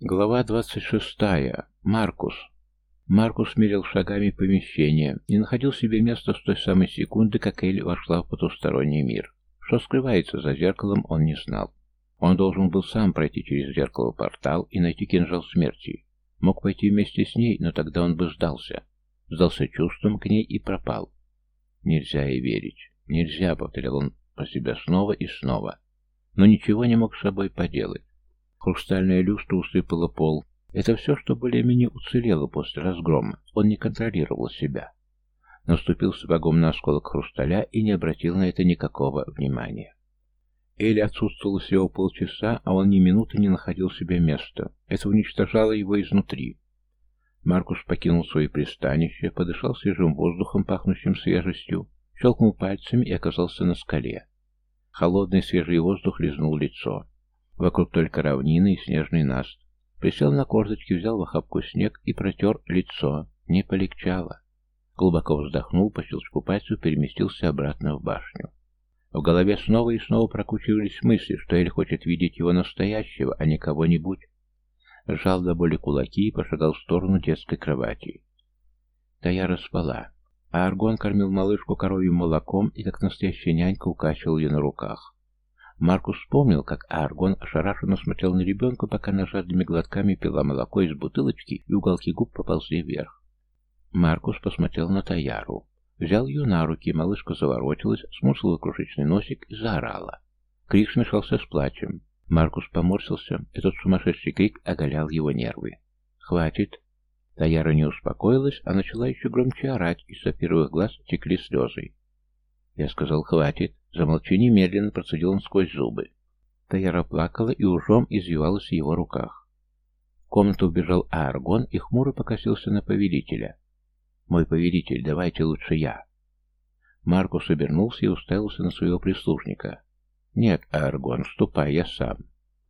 Глава 26. Маркус. Маркус мерил шагами помещение, не находил себе места с той самой секунды, как Элли вошла в потусторонний мир. Что скрывается за зеркалом, он не знал. Он должен был сам пройти через зеркало портал и найти кинжал смерти. Мог пойти вместе с ней, но тогда он бы сдался. Сдался чувством к ней и пропал. Нельзя ей верить. Нельзя, повторял он про себя снова и снова. Но ничего не мог с собой поделать. Хрустальная люстра усыпала пол. Это все, что более-менее уцелело после разгрома. Он не контролировал себя. Наступил сапогом на осколок хрусталя и не обратил на это никакого внимания. Элли отсутствовала всего полчаса, а он ни минуты не находил себе места. Это уничтожало его изнутри. Маркус покинул свое пристанище, подышал свежим воздухом, пахнущим свежестью, щелкнул пальцами и оказался на скале. Холодный свежий воздух лизнул лицо. Вокруг только равнины и снежный наст. Присел на корточки, взял в охапку снег и протер лицо. Не полегчало. Глубоко вздохнул, по щелчку пальцев переместился обратно в башню. В голове снова и снова прокручивались мысли, что Эль хочет видеть его настоящего, а не кого-нибудь. Сжал до боли кулаки и пошагал в сторону детской кровати. Таяра спала, а Аргон кормил малышку коровьим молоком и, как настоящая нянька, укачивал ее на руках. Маркус вспомнил, как Аргон ошарашенно смотрел на ребенка, пока она жадными глотками пила молоко из бутылочки, и уголки губ поползли вверх. Маркус посмотрел на Таяру. Взял ее на руки, малышка заворотилась, смусила крошечный носик и заорала. Крик смешался с плачем. Маркус поморщился, этот сумасшедший крик оголял его нервы. «Хватит!» Таяра не успокоилась, а начала еще громче орать, из сапировых глаз текли слезы. Я сказал «хватит». Замолчи немедленно, процедил он сквозь зубы. Таяра плакала и ужом извивалась в его руках. В комнату убежал Ааргон и хмуро покосился на повелителя. «Мой повелитель, давайте лучше я». Маркус обернулся и уставился на своего прислужника. «Нет, Ааргон, ступай, я сам».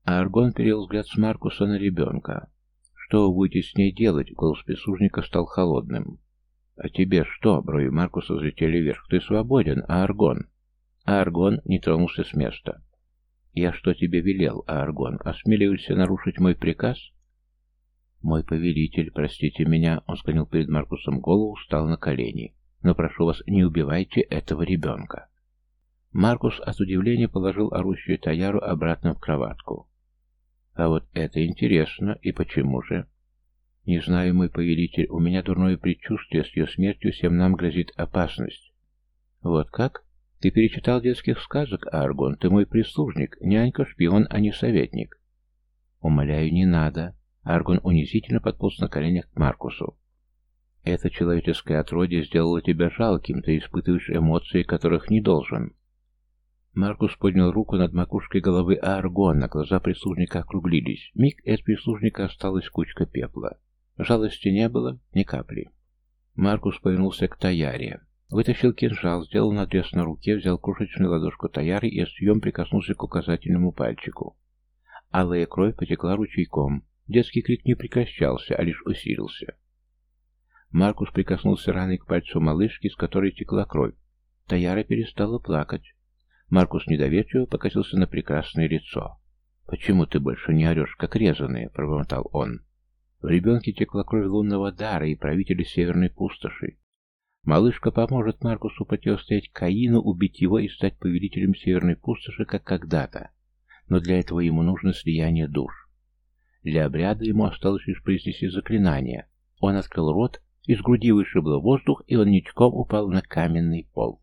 Ааргон перевел взгляд с Маркуса на ребенка. «Что вы будете с ней делать?» Голос прислужника стал холодным. «А тебе что?» Брови Маркуса взлетели вверх. «Ты свободен, Ааргон». А Аргон не тронулся с места. «Я что тебе велел, Аргон? Осмеливаешься нарушить мой приказ?» «Мой повелитель, простите меня», — он склонил перед Маркусом голову, встал на колени. «Но прошу вас, не убивайте этого ребенка». Маркус от удивления положил орущую Таяру обратно в кроватку. «А вот это интересно. И почему же?» «Не знаю, мой повелитель, у меня дурное предчувствие, с ее смертью всем нам грозит опасность». «Вот как?» Ты перечитал детских сказок, Аргон, ты мой прислужник, нянька, шпион, а не советник. Умоляю, не надо. Аргон унизительно подполз на коленях к Маркусу. Это человеческое отродье сделало тебя жалким, ты испытываешь эмоции, которых не должен. Маркус поднял руку над макушкой головы Аргона, глаза прислужника округлились. Миг и от прислужника осталась кучка пепла. Жалости не было, ни капли. Маркус повернулся к Таяре. Вытащил кинжал, сделал надрез на руке, взял крошечную ладошку Таяры и острием прикоснулся к указательному пальчику. Алая кровь потекла ручейком. Детский крик не прекращался, а лишь усилился. Маркус прикоснулся раной к пальцу малышки, с которой текла кровь. Таяра перестала плакать. Маркус недоверчиво покосился на прекрасное лицо. «Почему ты больше не орешь, как резаные?» — пробормотал он. В ребенке текла кровь лунного дара и правителя северной пустоши. Малышка поможет Маркусу противостоять Каину, убить его и стать повелителем Северной Пустоши, как когда-то. Но для этого ему нужно слияние душ. Для обряда ему осталось лишь произнести заклинание. Он открыл рот, из груди вышибло воздух, и он ничком упал на каменный пол.